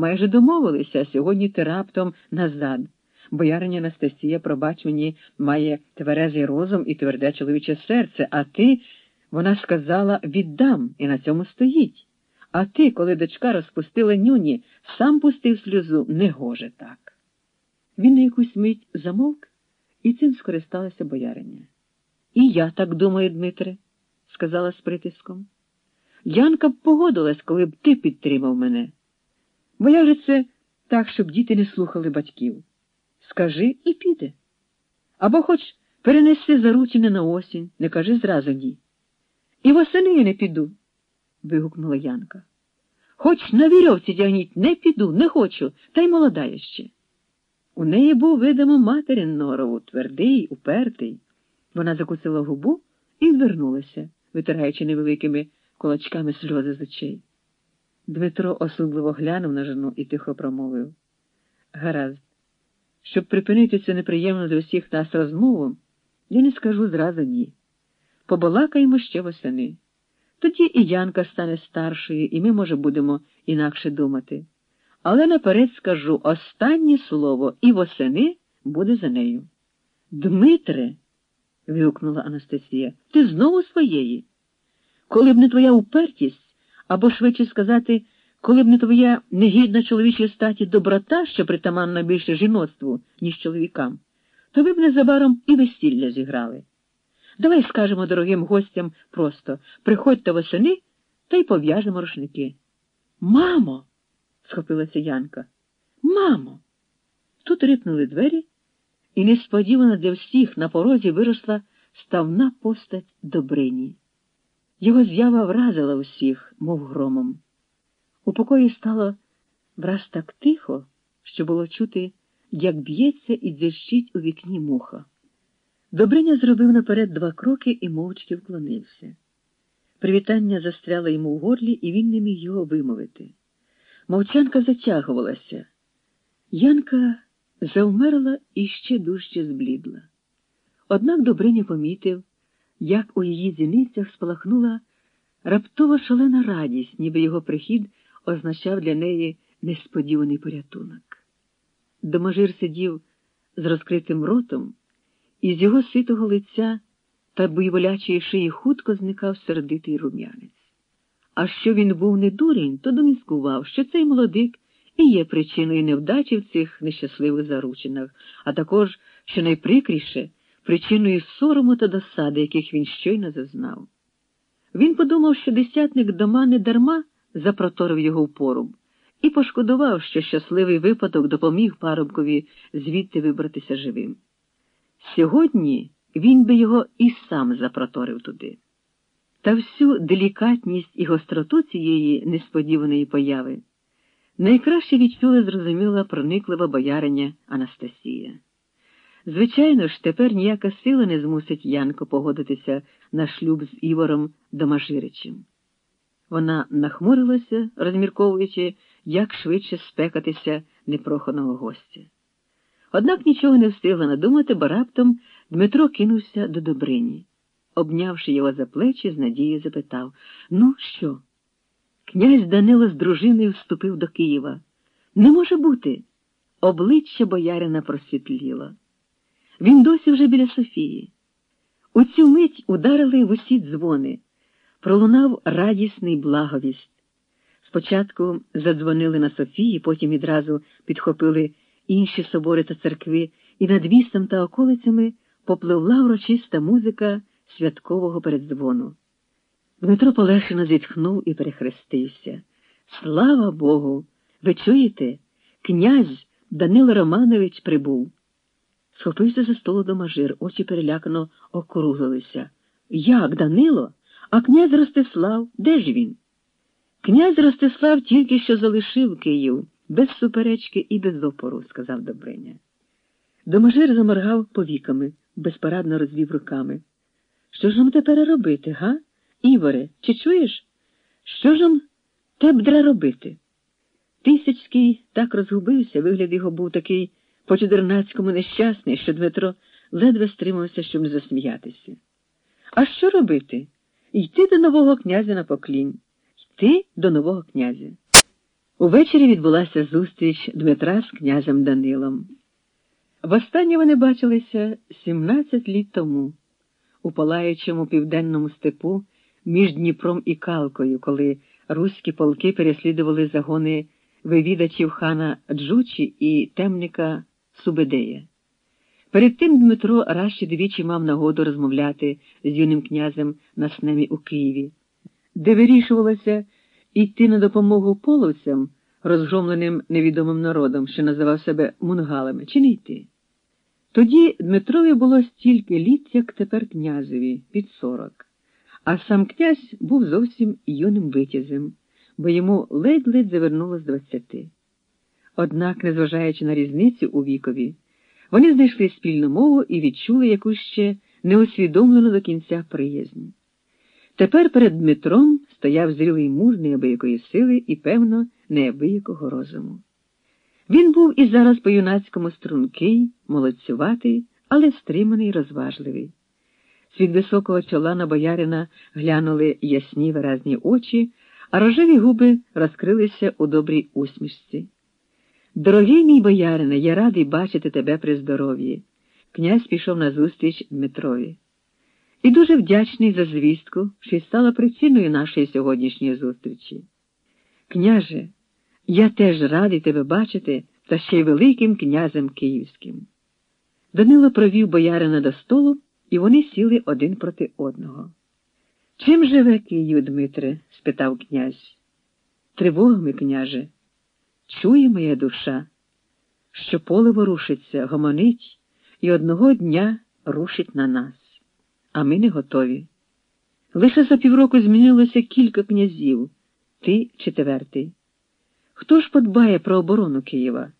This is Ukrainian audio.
Майже домовилися, сьогодні ти раптом назад. Бояриня Анастасія, пробач мені, має тверезий розум і тверде чоловіче серце, а ти, вона сказала, віддам, і на цьому стоїть. А ти, коли дочка розпустила нюні, сам пустив сльозу, не гоже так. Він на якусь мить замовк, і цим скористалася бояриня. І я так думаю, Дмитре, сказала з притиском. Янка б погодилась, коли б ти підтримав мене. Бо я вже це так, щоб діти не слухали батьків. Скажи і піде. Або хоч перенеси заручини на осінь, не кажи зразу ні. І восени я не піду, вигукнула Янка. Хоч на вірьовці тягніть, не піду, не хочу, та й молода ще. У неї був, видимо, материн норову, твердий, упертий. Вона закусила губу і звернулася, витираючи невеликими кулачками сльози з очей. Дмитро осудливо глянув на жену і тихо промовив Гаразд, щоб припинити цю неприємну для всіх нас розмову, я не скажу зразу ні. Побалакаємо ще восени. Тоді і Янка стане старшою, і ми, може, будемо інакше думати. Але наперед скажу останнє слово і восени буде за нею. Дмитре, вигукнула Анастасія, ти знову своєї. Коли б не твоя упертість, або швидше сказати, коли б не твоя негідна чоловічій статі доброта, що притаманна більше жіноцтву, ніж чоловікам, то ви б незабаром і весілля зіграли. Давай скажемо дорогим гостям просто приходьте восени та й пов'яжемо рушники. Мамо. схопилася Янка. Мамо. Тут рипнули двері, і несподівано для всіх на порозі виросла ставна постать Добрині. Його з'ява вразила усіх, мов громом. У покої стало враз так тихо, що було чути, як б'ється і дзищить у вікні муха. Добриня зробив наперед два кроки і мовчки вклонився. Привітання застряло йому в горлі, і він не міг його вимовити. Мовчанка затягувалася. Янка завмерла і ще дужче зблідла. Однак Добриня помітив, як у її зіницях спалахнула раптово шалена радість, ніби його прихід означав для неї несподіваний порятунок. Доможир сидів з розкритим ротом, і з його ситого лиця та буйволячої шиї хутко зникав сердитий рум'янець. А що він був не дурень, то доміскував, що цей молодик і є причиною невдачі в цих нещасливих заручинах, а також, що найприкріше, причиною сорому та досади, яких він щойно зазнав. Він подумав, що десятник дома не дарма запроторив його в поруб, і пошкодував, що щасливий випадок допоміг парубкові звідти вибратися живим. Сьогодні він би його і сам запроторив туди. Та всю делікатність і гостроту цієї несподіваної появи найкраще відчула зрозуміла прониклива бояриня Анастасія. Звичайно ж, тепер ніяка сила не змусить Янко погодитися на шлюб з Івором Домаширичем. Вона нахмурилася, розмірковуючи, як швидше спекатися непроханого гостя. Однак нічого не встигла надумати, бо раптом Дмитро кинувся до Добрині. Обнявши його за плечі, з надією запитав Ну, що? Князь Данило з дружиною вступив до Києва. Не може бути. Обличчя боярина просвітліло. Він досі вже біля Софії. У цю мить ударили в усі дзвони. Пролунав радісний благовість. Спочатку задзвонили на Софії, потім відразу підхопили інші собори та церкви, і над містом та околицями попливла урочиста музика святкового передзвону. Дмитро полегшено зітхнув і перехрестився. Слава Богу! Ви чуєте? Князь Данило Романович прибув. Схопився за столу домажир, очі перелякано округлилися. Як, Данило? А князь Ростислав, де ж він? Князь Ростислав тільки що залишив Київ, без суперечки і без опору, сказав Добриня. Домажир заморгав повіками, безпорадно розвів руками. Що ж нам тепер робити, га? Іворе, чи чуєш? Що ж нам тебдра робити? Тисячський так розгубився, вигляд його був такий по чудернацькому нещасний, що Дмитро ледве стримався, щоб не засміятися. А що робити? Йти до нового князя на поклінь, йти до нового князя. Увечері відбулася зустріч Дмитра з князем Данилом. Востаннє вони бачилися 17 літ тому, у палаючому південному степу між Дніпром і Калкою, коли руські полки переслідували загони вивідачів хана Джучі і темника Субедея. Перед тим Дмитро раз ще двічі мав нагоду розмовляти з юним князем на снемі у Києві, де вирішувалося йти на допомогу половцям, розгромленим невідомим народом, що називав себе мунгалами, чи не йти. Тоді Дмитрові було стільки літ, як тепер князеві, під сорок, а сам князь був зовсім юним витязем, бо йому ледь-ледь завернуло з двадцяти. Однак, незважаючи на різницю у вікові, вони знайшли спільну мову і відчули якусь ще неусвідомлену до кінця приязнь. Тепер перед Дмитром стояв зрілий муж неабиякої сили і, певно, неабиякого розуму. Він був і зараз по юнацькому стрункий, молодцюватий, але стриманий і розважливий. Свід високого чола на боярина глянули ясні виразні очі, а рожеві губи розкрилися у добрій усмішці. Дорогий мій боярине, я радий бачити тебе при здоров'ї. Князь пішов назустріч Дмитрові. І дуже вдячний за звістку, що й стала причиною нашої сьогоднішньої зустрічі. Княже, я теж радий тебе бачити та ще й великим князем київським. Данило провів боярина до столу, і вони сіли один проти одного. Чим живе Київ, Дмитре? спитав князь. Тривогами, княже. Чує моя душа, що поле ворушиться, гомонить і одного дня рушить на нас, а ми не готові. Лише за півроку змінилося кілька князів, ти четвертий. Хто ж подбає про оборону Києва?